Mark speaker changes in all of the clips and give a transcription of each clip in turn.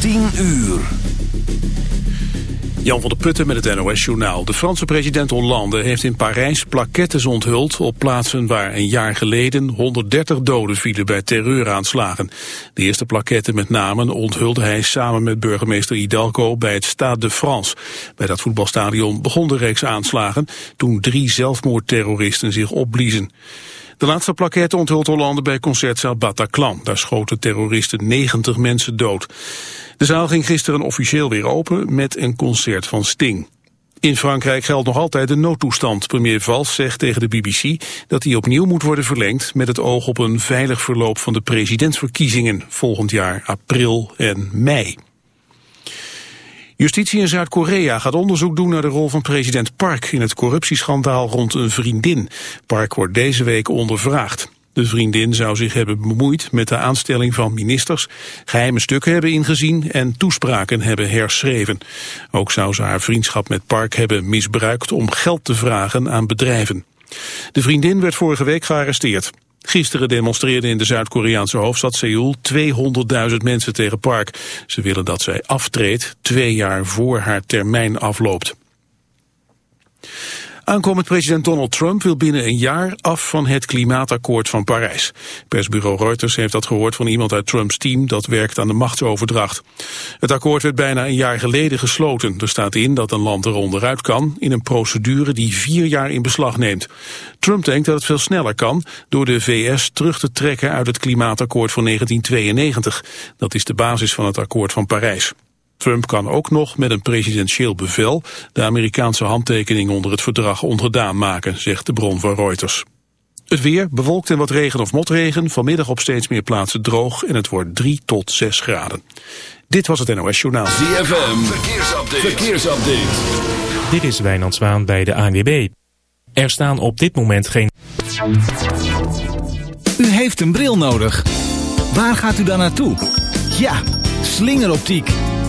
Speaker 1: 10 uur.
Speaker 2: Jan van der Putten met het NOS-journaal. De Franse president Hollande heeft in Parijs plaquettes onthuld... op plaatsen waar een jaar geleden 130 doden vielen bij terreuraanslagen. De eerste plaquetten met namen onthulde hij samen met burgemeester Hidalgo... bij het Stade de France. Bij dat voetbalstadion begon de reeks aanslagen... toen drie zelfmoordterroristen zich opbliezen. De laatste plaquette onthult Hollande bij concertzaal Bataclan. Daar schoten terroristen 90 mensen dood. De zaal ging gisteren officieel weer open met een concert van Sting. In Frankrijk geldt nog altijd de noodtoestand. Premier Valls zegt tegen de BBC dat hij opnieuw moet worden verlengd... met het oog op een veilig verloop van de presidentsverkiezingen... volgend jaar april en mei. Justitie in Zuid-Korea gaat onderzoek doen naar de rol van president Park in het corruptieschandaal rond een vriendin. Park wordt deze week ondervraagd. De vriendin zou zich hebben bemoeid met de aanstelling van ministers, geheime stukken hebben ingezien en toespraken hebben herschreven. Ook zou ze haar vriendschap met Park hebben misbruikt om geld te vragen aan bedrijven. De vriendin werd vorige week gearresteerd. Gisteren demonstreerden in de Zuid-Koreaanse hoofdstad Seoul 200.000 mensen tegen Park. Ze willen dat zij aftreedt twee jaar voor haar termijn afloopt. Aankomend president Donald Trump wil binnen een jaar af van het klimaatakkoord van Parijs. Persbureau Reuters heeft dat gehoord van iemand uit Trumps team dat werkt aan de machtsoverdracht. Het akkoord werd bijna een jaar geleden gesloten. Er staat in dat een land er onderuit kan in een procedure die vier jaar in beslag neemt. Trump denkt dat het veel sneller kan door de VS terug te trekken uit het klimaatakkoord van 1992. Dat is de basis van het akkoord van Parijs. Trump kan ook nog met een presidentieel bevel de Amerikaanse handtekening onder het verdrag ongedaan maken, zegt de bron van Reuters. Het weer, bewolkt en wat regen of motregen, vanmiddag op steeds meer plaatsen droog en het wordt 3 tot 6 graden. Dit was het NOS Journaal.
Speaker 1: ZFM, verkeersupdate. verkeersupdate.
Speaker 3: Dit is Wijnand Zwaan bij de ANWB. Er staan op dit moment geen...
Speaker 4: U heeft een bril nodig. Waar gaat u dan naartoe? Ja, slingeroptiek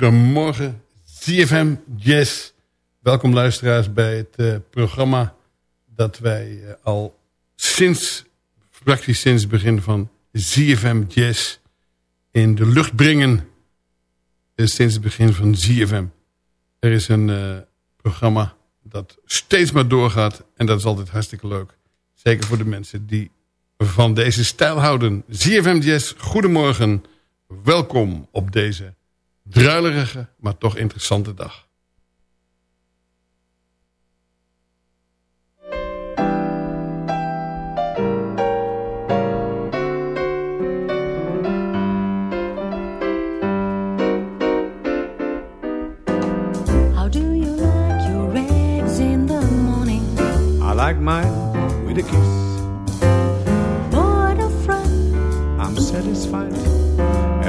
Speaker 5: Goedemorgen. ZFM Jazz. Welkom luisteraars bij het uh, programma dat wij uh, al sinds, praktisch sinds het begin van ZFM Jazz in de lucht brengen. Uh, sinds het begin van ZFM. Er is een programma dat steeds maar doorgaat en dat is altijd hartstikke leuk. Zeker voor de mensen die van deze stijl houden. ZFM Jazz, goedemorgen. Welkom op deze druilerige, maar toch interessante dag.
Speaker 6: How do you like your eggs in the morning?
Speaker 7: I like mine with a kiss.
Speaker 6: Bored or friend?
Speaker 7: I'm satisfied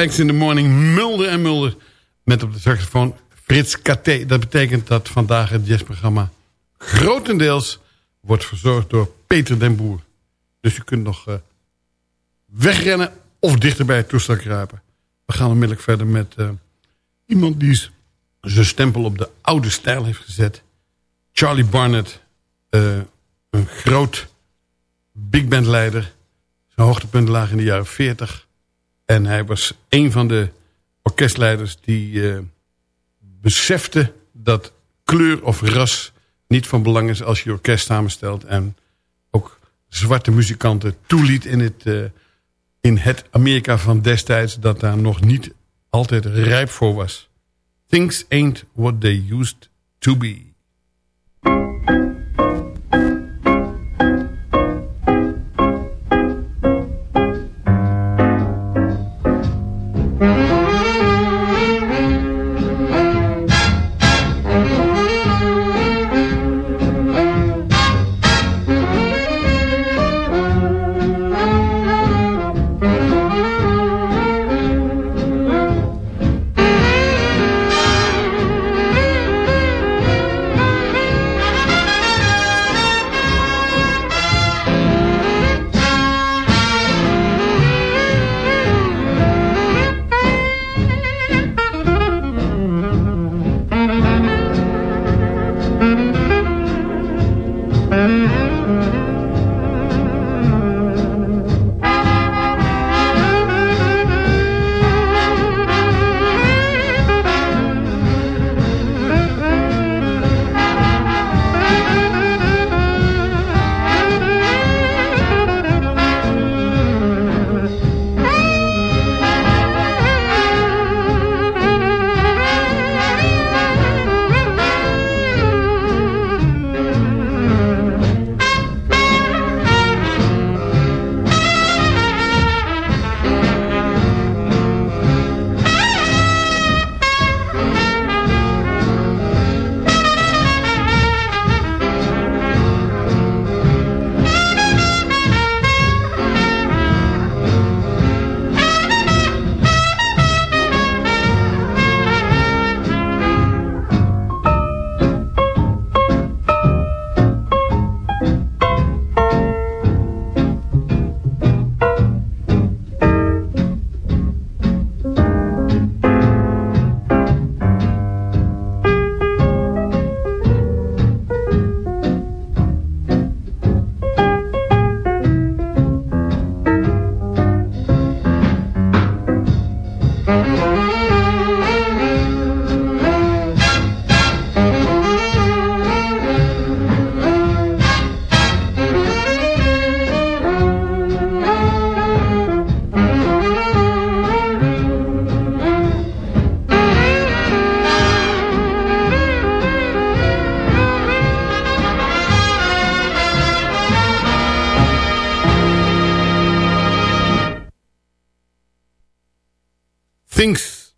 Speaker 7: Eggs
Speaker 5: in the morning? Mulder en Mulder. Met op de saxofoon Frits KT. Dat betekent dat vandaag het jazzprogramma grotendeels wordt verzorgd door Peter den Boer. Dus u kunt nog eh, wegrennen of dichter bij het toestel kruipen. We gaan onmiddellijk verder met eh, iemand die zijn stempel op de oude stijl heeft gezet. Charlie Barnett, eh, een groot big band leider. Zijn hoogtepunten lagen in de jaren 40. En hij was een van de orkestleiders die eh, besefte dat kleur of ras niet van belang is als je orkest samenstelt. En ook zwarte muzikanten toeliet in het, eh, in het Amerika van destijds dat daar nog niet altijd rijp voor was. Things ain't what they used to be. Things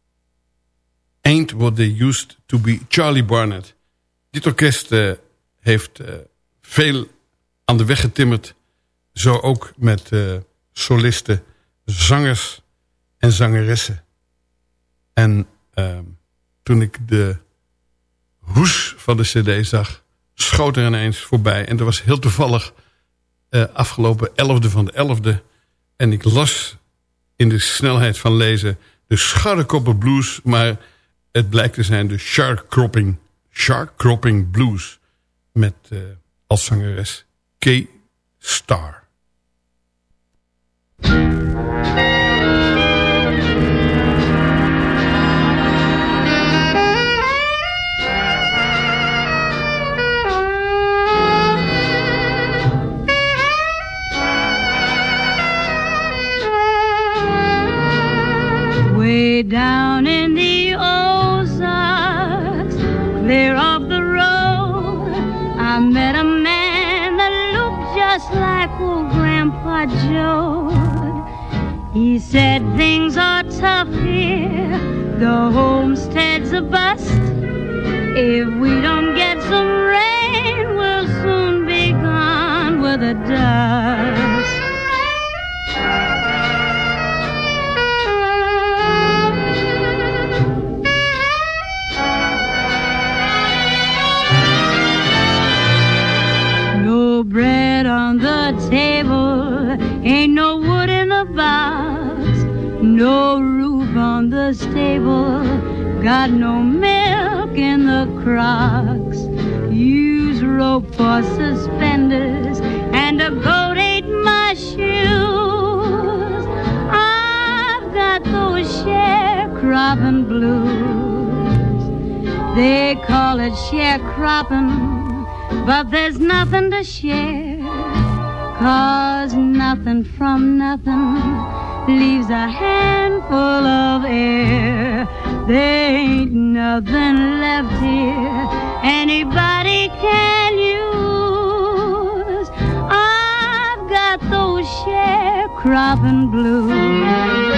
Speaker 5: Ain't What They Used To Be Charlie Barnett. Dit orkest uh, heeft uh, veel aan de weg getimmerd. Zo ook met uh, solisten, zangers en zangeressen. En ehm, toen ik de hoes van de cd zag, schoot er ineens voorbij. En dat was heel toevallig afgelopen 11e van de 11e. En ik las in de snelheid van lezen de Scharrekoppen Blues, maar het blijkt te zijn de Shark Cropping, Shark Cropping Blues met uh, als zangeres K. Star.
Speaker 8: Down in the Ozarks, clear off the road, I met a man that looked just like old Grandpa Joe. He said things are tough here, the homestead's a bust. If we don't get some rain, we'll soon be gone with the dust. No roof on the stable, got no milk in the crocks. Use rope for suspenders, and a goat ate my shoes. I've got those sharecropping blues. They call it sharecropping but there's nothing to share. Cause nothing from nothing leaves a handful of air. There ain't nothing left here anybody can use. I've got those sharecropping blues.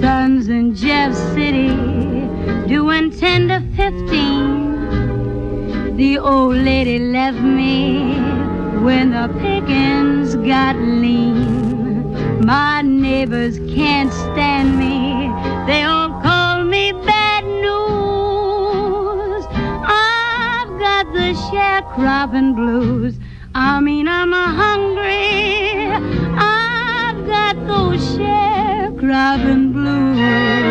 Speaker 8: Son's in Jeff City doing 10 to 15. The old lady left me when the pickings got lean. My neighbors can't stand me. They all call me bad news. I've got the sharecropping blues. I mean, I'm hungry. I've got those sharecropping blues.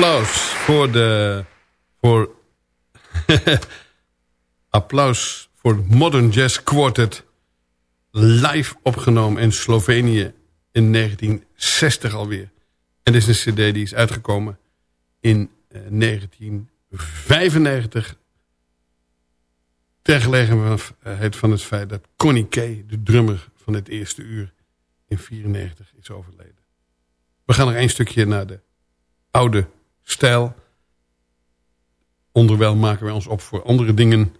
Speaker 5: Applaus voor de... Voor applaus voor het Modern Jazz Quartet. Live opgenomen in Slovenië in 1960 alweer. En dit is een cd die is uitgekomen in 1995. Ter gelegenheid van het feit dat Connie Kay, de drummer van het eerste uur, in 94 is overleden. We gaan nog één stukje naar de oude stijl. Onderwijl maken wij ons op voor andere dingen.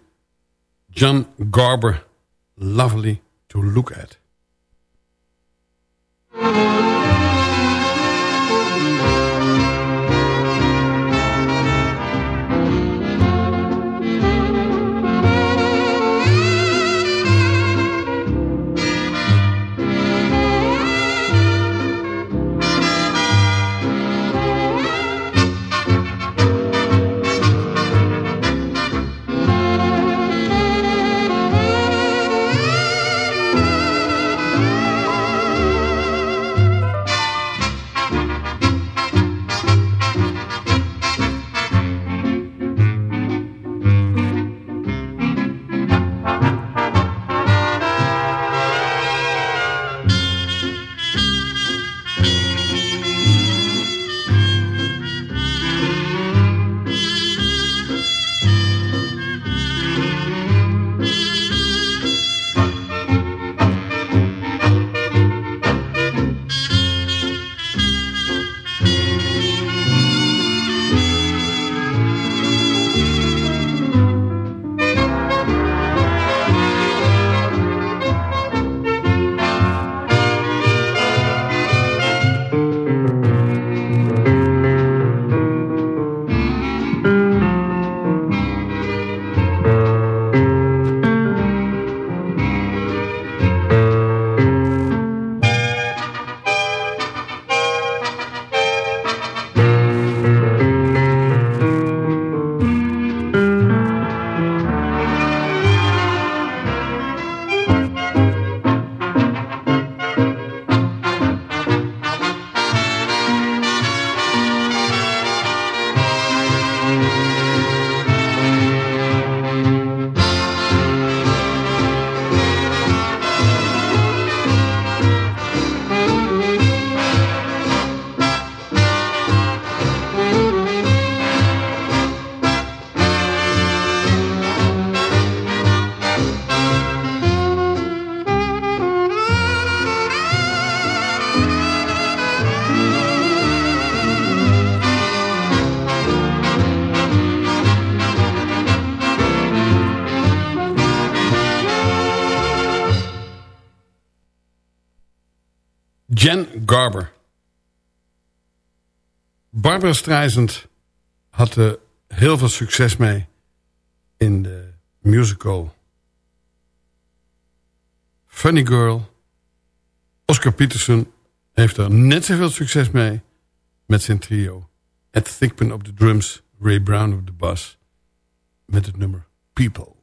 Speaker 5: John Garber, lovely to look at. Jen Garber. Barbara Streisand had er heel veel succes mee in de musical Funny Girl. Oscar Peterson heeft er net zoveel succes mee met zijn trio. Ed Thickman op de drums, Ray Brown op de bas. Met het nummer People.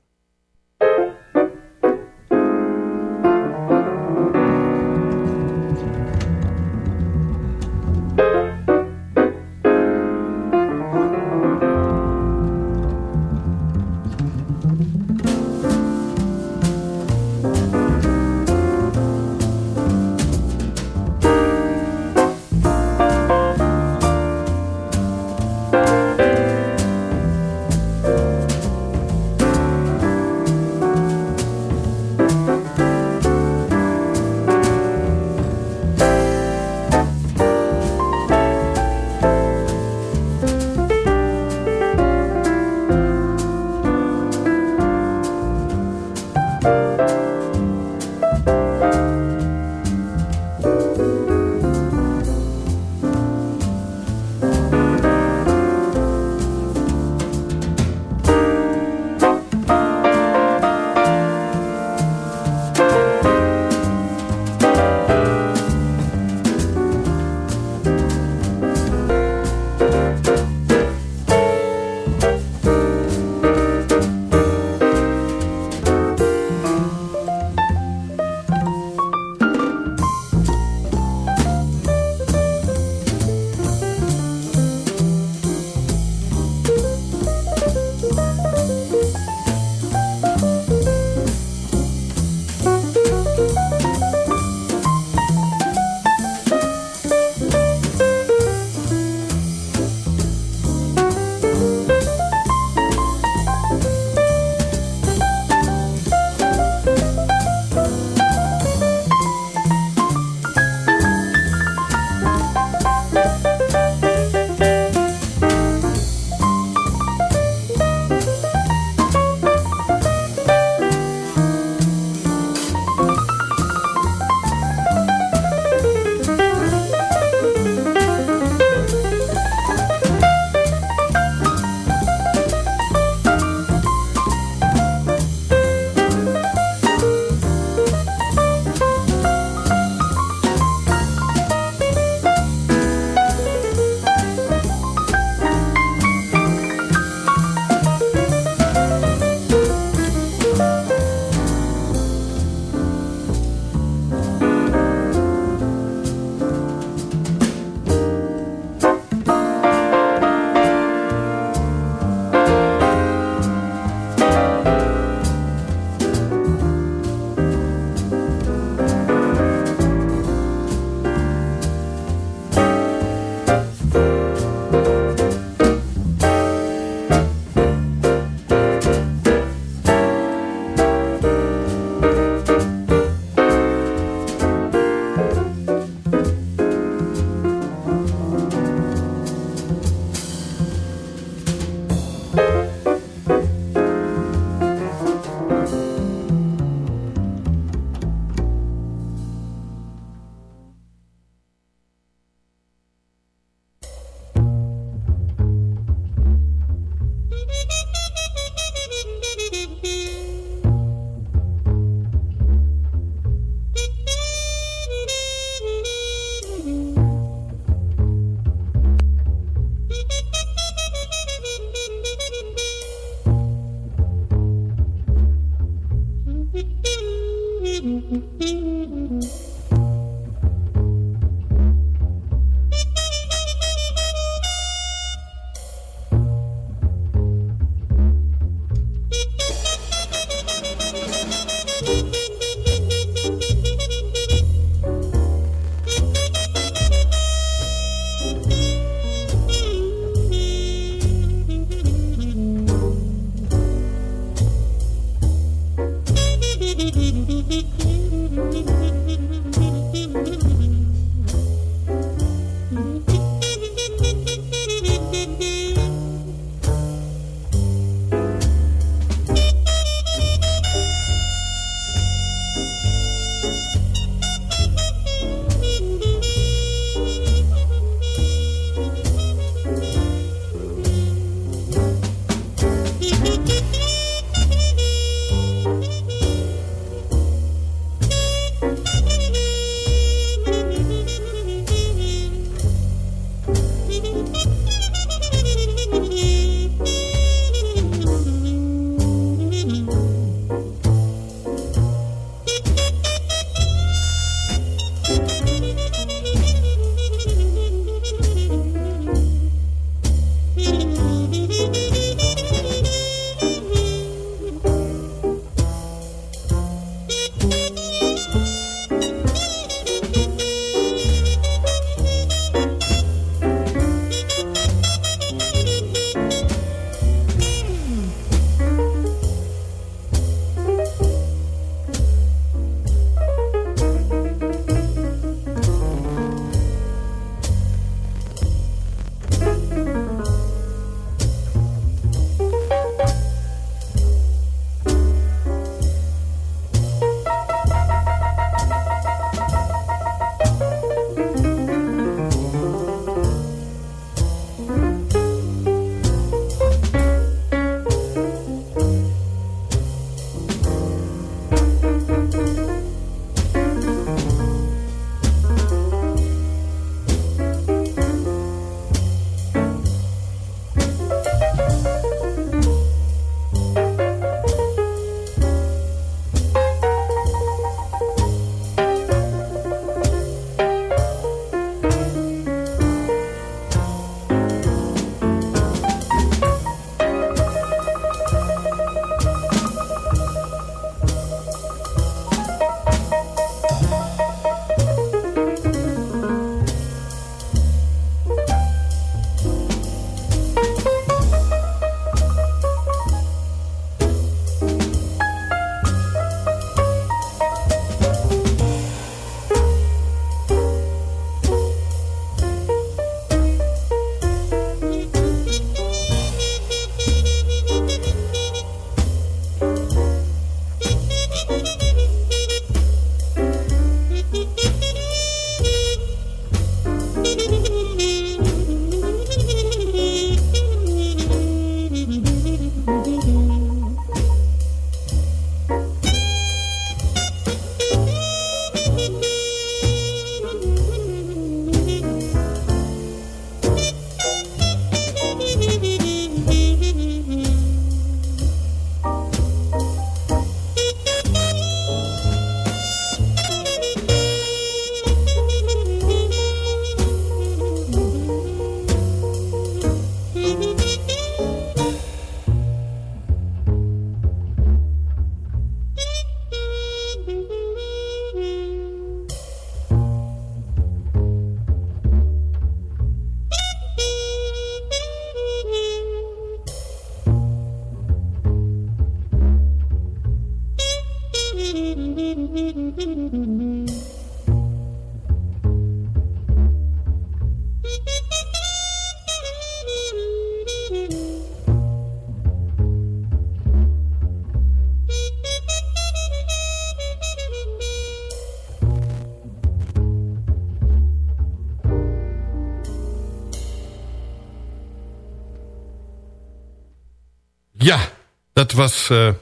Speaker 5: Dat was uh,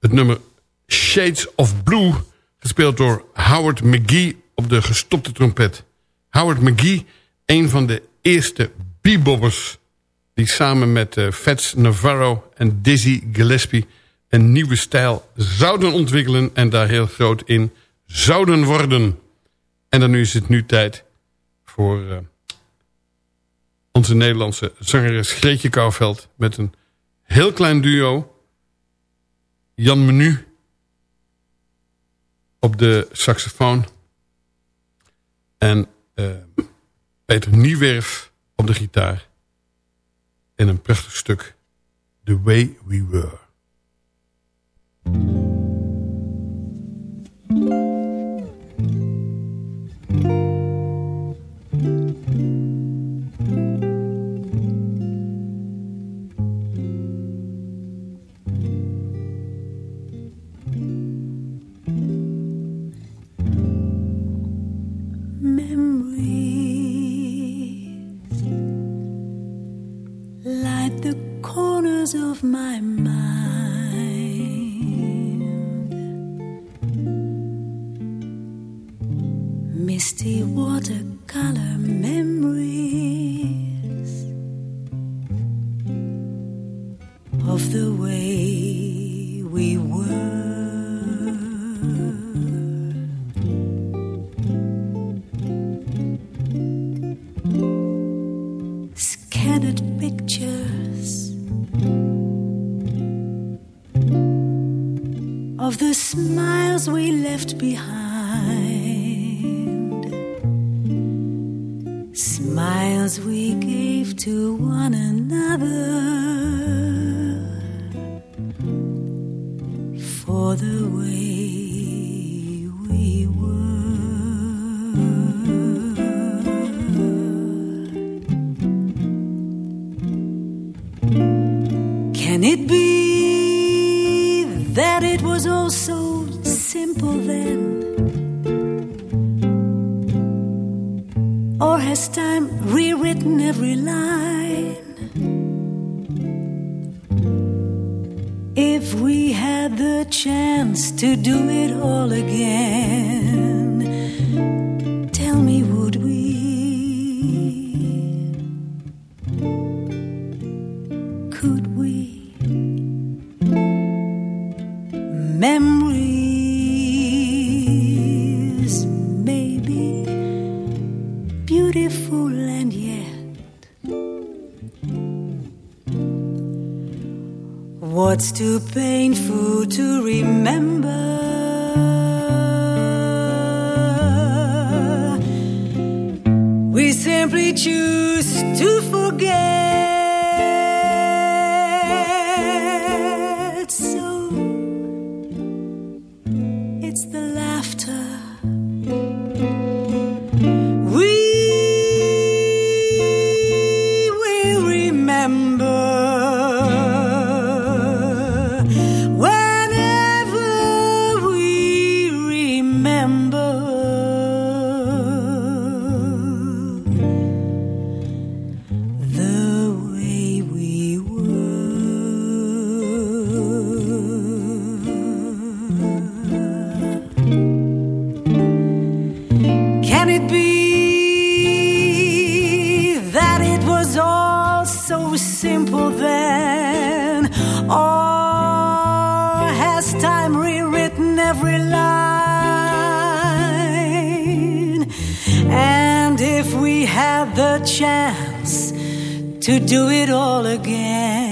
Speaker 5: het nummer Shades of Blue... gespeeld door Howard McGee op de gestopte trompet. Howard McGee, een van de eerste bebobbers... die samen met uh, Fats Navarro en Dizzy Gillespie... een nieuwe stijl zouden ontwikkelen... en daar heel groot in zouden worden. En dan nu is het nu tijd voor uh, onze Nederlandse zangeres Greetje Kouwveld... met een heel klein duo. Jan Menu op de saxofoon. En uh, Peter Niewerf op de gitaar. En een prachtig stuk. The Way We Were.
Speaker 9: Can it be that it was all so simple then? Or has time rewritten every line? If we had the chance to do it all again, simple then? Or has time rewritten every line? And if we had the chance to do it all again,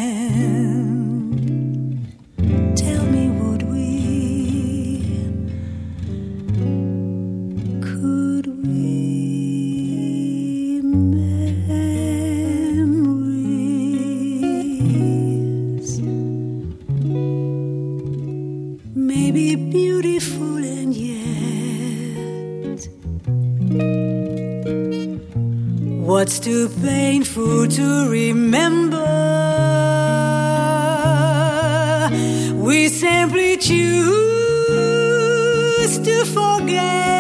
Speaker 9: What's too painful to remember? We simply choose to forget.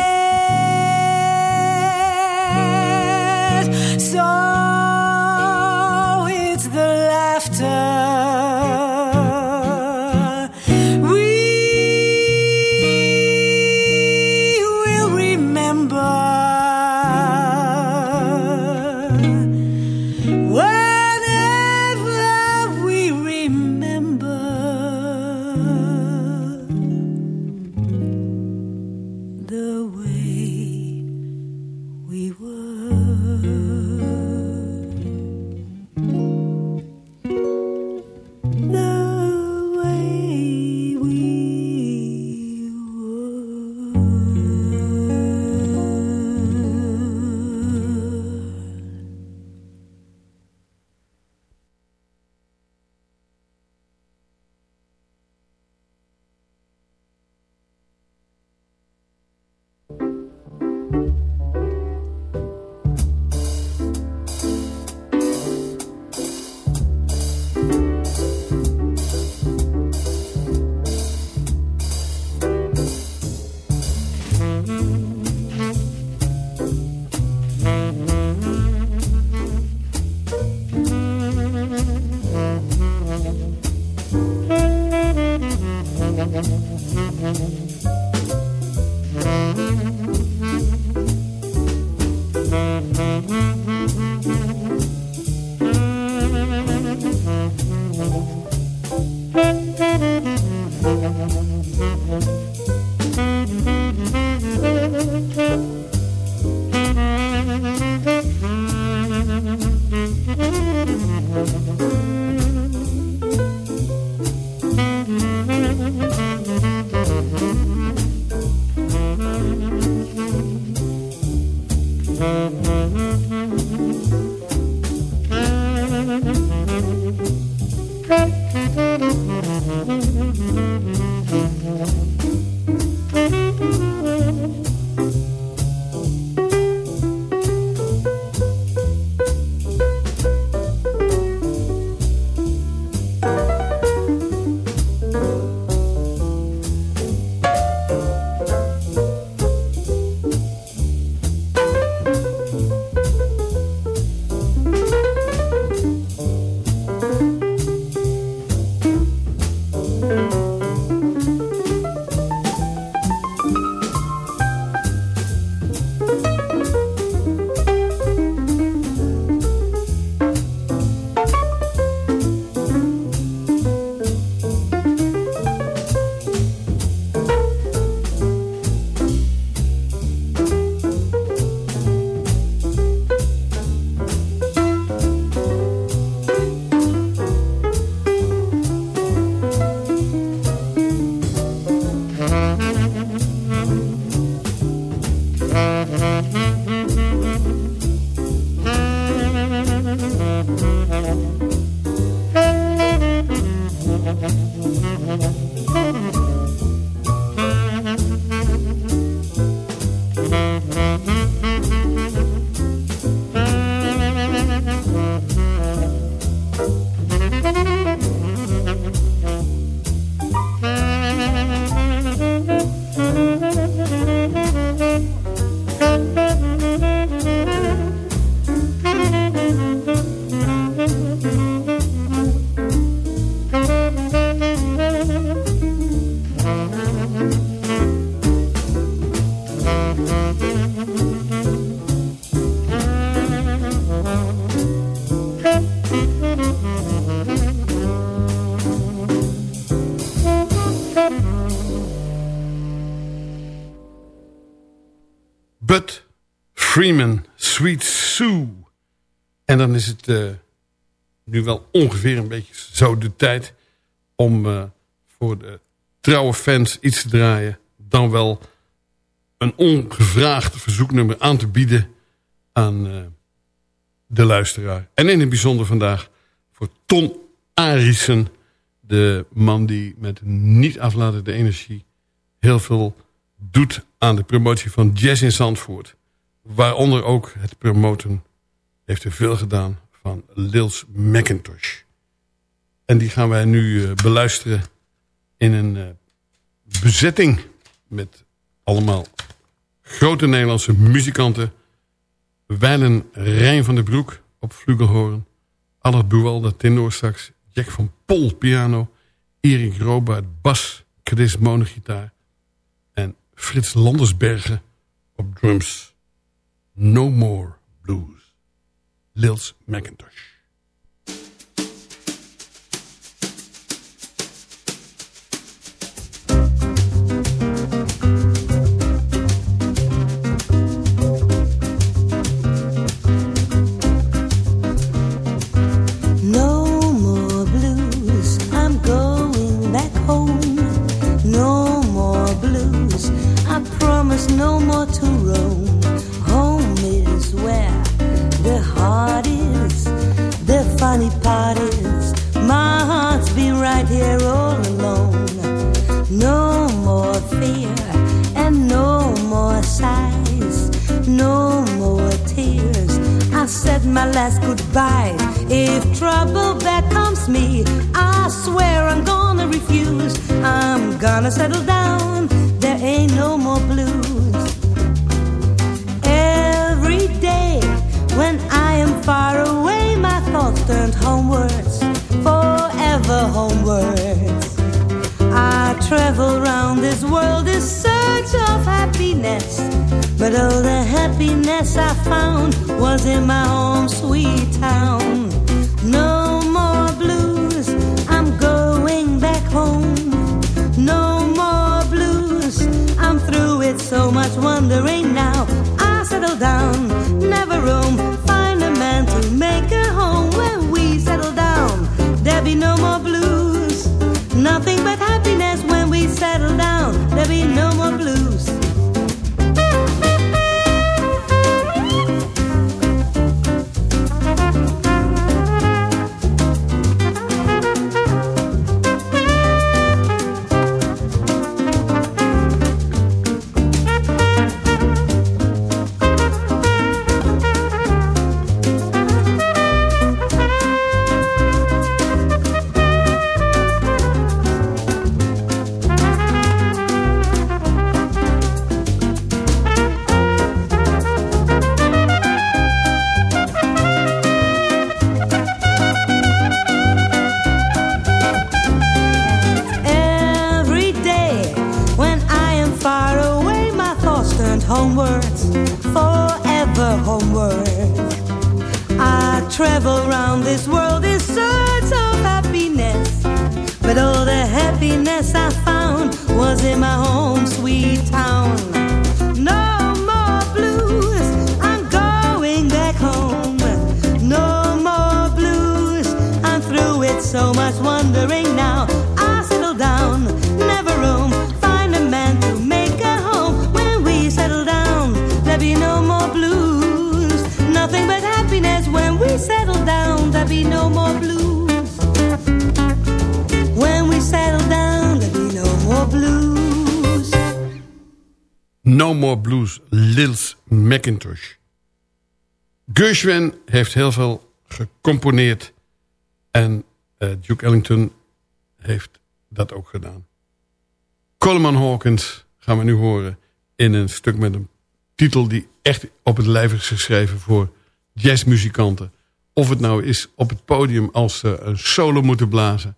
Speaker 5: Is het uh, nu wel ongeveer een beetje zo de tijd... om uh, voor de trouwe fans iets te draaien... dan wel een ongevraagd verzoeknummer aan te bieden aan uh, de luisteraar. En in het bijzonder vandaag voor Ton Arissen... de man die met niet aflatende energie heel veel doet aan de promotie van jazz in Zandvoort. Waaronder ook het promoten heeft er veel gedaan van Lils McIntosh. En die gaan wij nu uh, beluisteren in een uh, bezetting met allemaal grote Nederlandse muzikanten. Wijlen Rijn van der Broek op flugelhoorn. Albert Buwalda tenor sax. Jack van Pol piano. Erik Robaert bas. Chris monogitaar. Frits Landersbergen op drums. No More Blues. Lils McIntosh.
Speaker 9: No More Blues,
Speaker 5: Lils McIntosh. Gershwin heeft heel veel gecomponeerd. En eh, Duke Ellington heeft dat ook gedaan. Coleman Hawkins gaan we nu horen in een stuk met een titel die echt op het lijf is geschreven voor jazzmuzikanten. Of het nou is op het podium als ze een solo moeten blazen.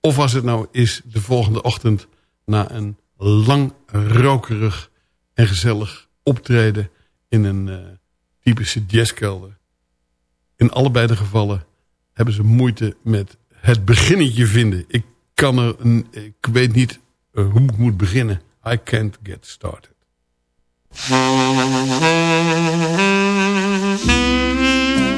Speaker 5: Of als het nou is de volgende ochtend na een lang rokerig en gezellig optreden in een eh, typische jazzkelder. In allebei de gevallen hebben ze moeite met het beginnetje vinden. Ik kan er, een, ik weet niet eh, hoe ik moet beginnen. I can't get started.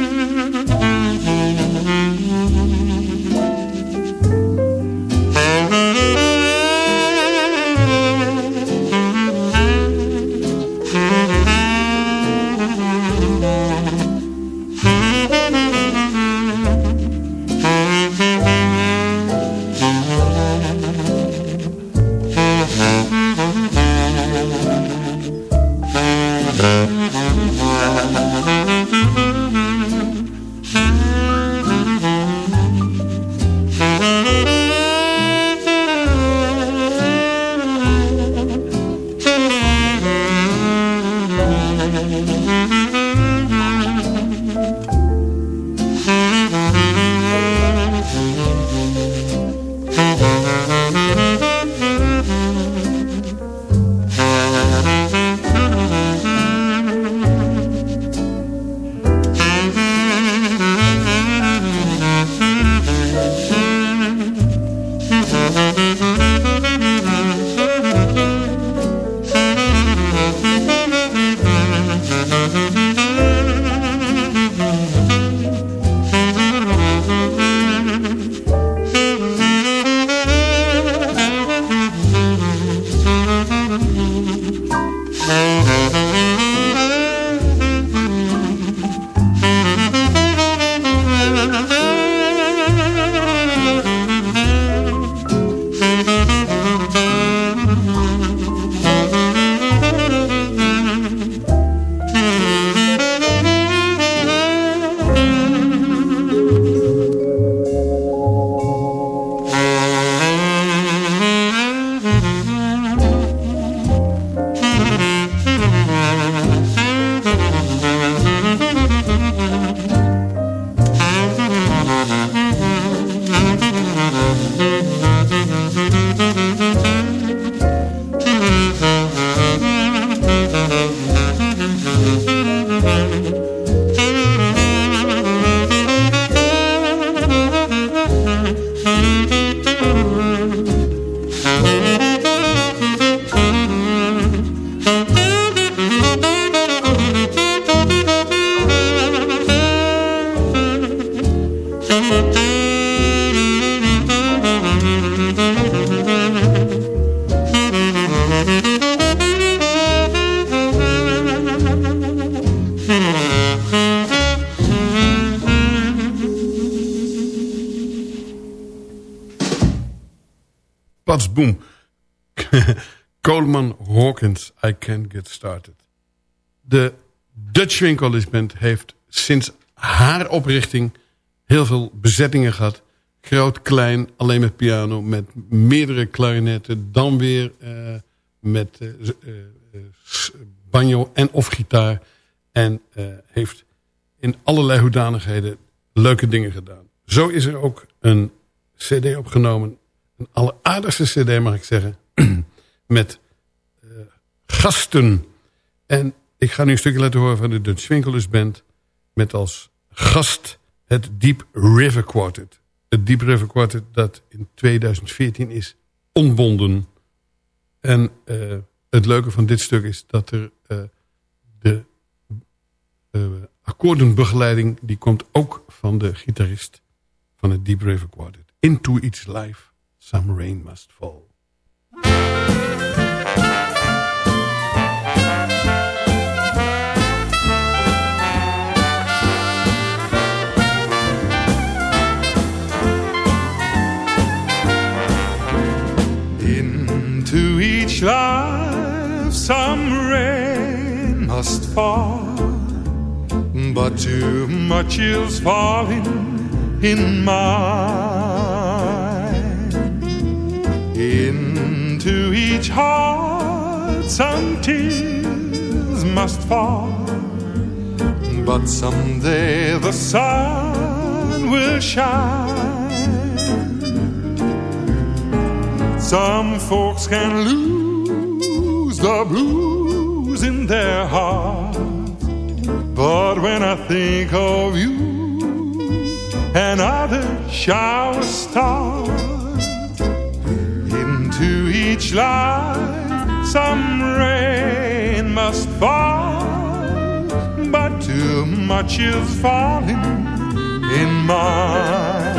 Speaker 5: Hawkins, I Can't Get Started. De Dutch Winkelers heeft sinds haar oprichting heel veel bezettingen gehad. Groot, klein, alleen met piano, met meerdere klarinetten. Dan weer uh, met uh, banjo en of gitaar. En heeft in allerlei hoedanigheden leuke dingen gedaan. Zo is er ook een cd opgenomen. Een alleraardigste cd mag ik zeggen. met gasten. En ik ga nu een stukje laten horen van de Dutch Band. Met als gast het Deep River Quartet. Het Deep River Quartet dat in 2014 is ontbonden. En uh, het leuke van dit stuk is dat er uh, de uh, akkoordenbegeleiding... die komt ook van de gitarist van het Deep River Quartet. Into Each Life, Some Rain Must Fall.
Speaker 10: Fall, but too much is falling in mine. Into each heart some tears must fall, but someday the sun will shine. Some folks can lose the blues in their hearts. But when I think of you, another shower starts. Into each life, some rain must fall. But too much is falling in mine.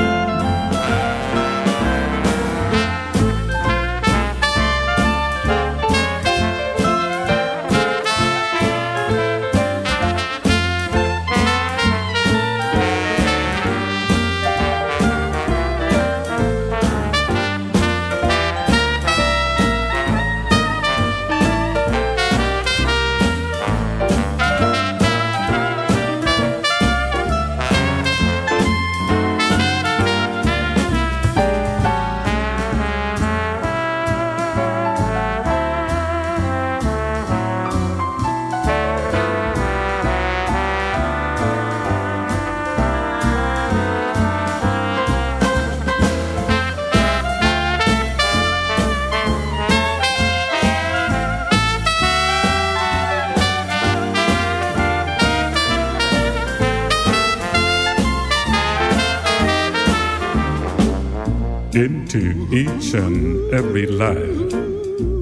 Speaker 11: Into each and every life.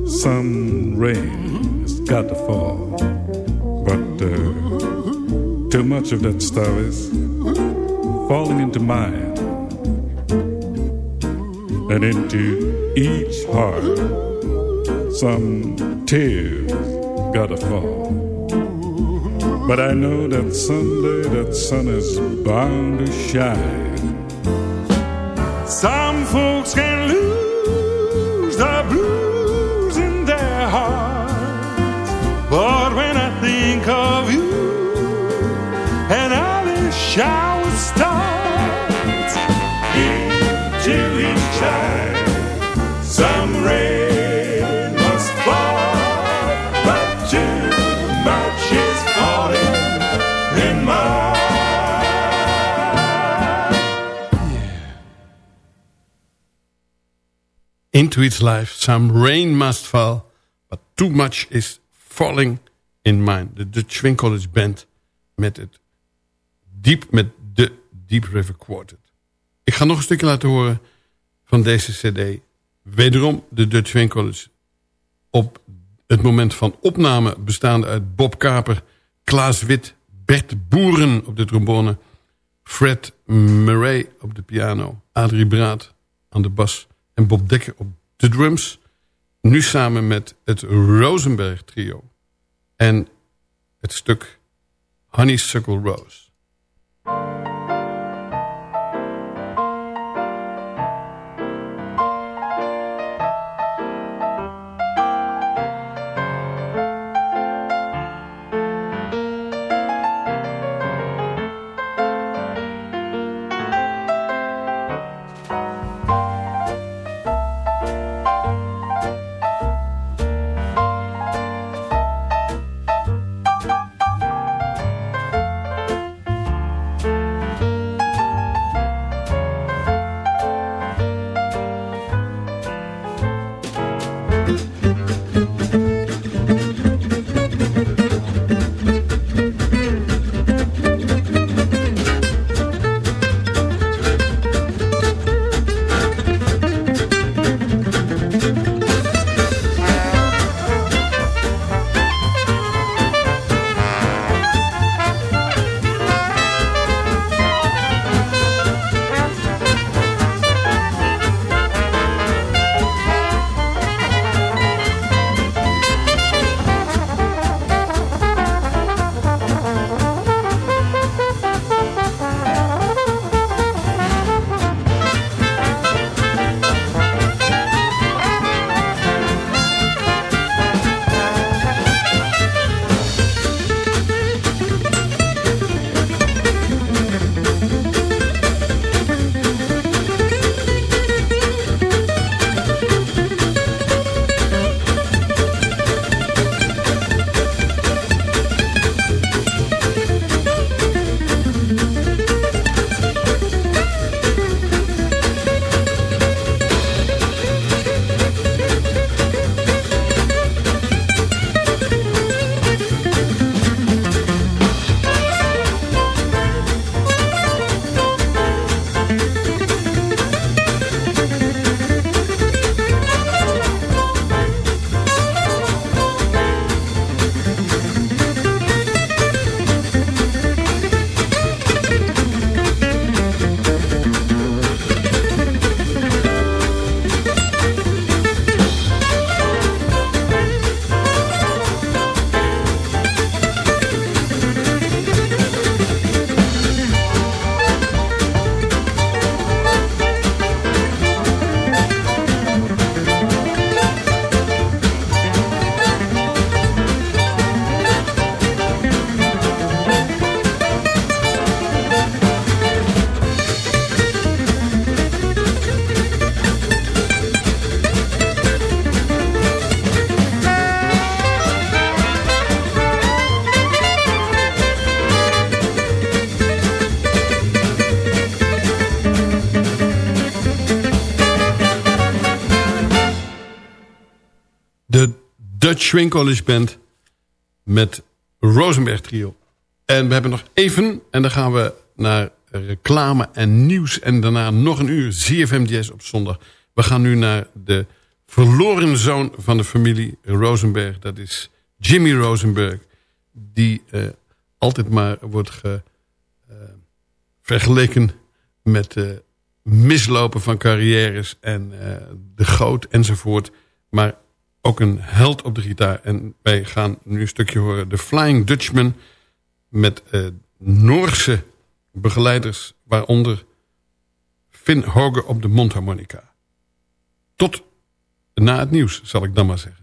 Speaker 11: Some rain has got to fall, but uh, too much of that stuff is falling into mine and into each heart. Some tears gotta fall. But I know that someday that sun is bound to shine. Hearts. But when I think of you, an early shower starts into each eye. Some rain must fall, but too much is falling in my
Speaker 5: Into its life, some rain must fall, but too much is falling in mine. De Dutch Swing College Band met het Deep, met de Deep River Quartet. Ik ga nog een stukje laten horen van deze cd. Wederom de Dutch Swing College. Op het moment van opname bestaande uit Bob Kaper, Klaas Wit, Bert Boeren op de trombone... Fred Murray op de piano, Adrie Braat aan de bas en Bob Dekker op de drums. Nu samen met het Rosenberg trio. En het stuk Honeysuckle Rose. Dutch Swing Band met Rosenberg Trio. En we hebben nog even, en dan gaan we naar reclame en nieuws... en daarna nog een uur ZFM Jazz op zondag. We gaan nu naar de verloren zoon van de familie Rosenberg. Dat is Jimmy Rosenberg, die uh, altijd maar wordt ge, uh, vergeleken met uh, mislopen van carrières en de goot enzovoort. Maar ook een held op de gitaar. En wij gaan nu een stukje horen. De Flying Dutchman met Noorse begeleiders, waaronder Finn Hoge op de mondharmonica. Tot na het nieuws, zal ik dan maar zeggen.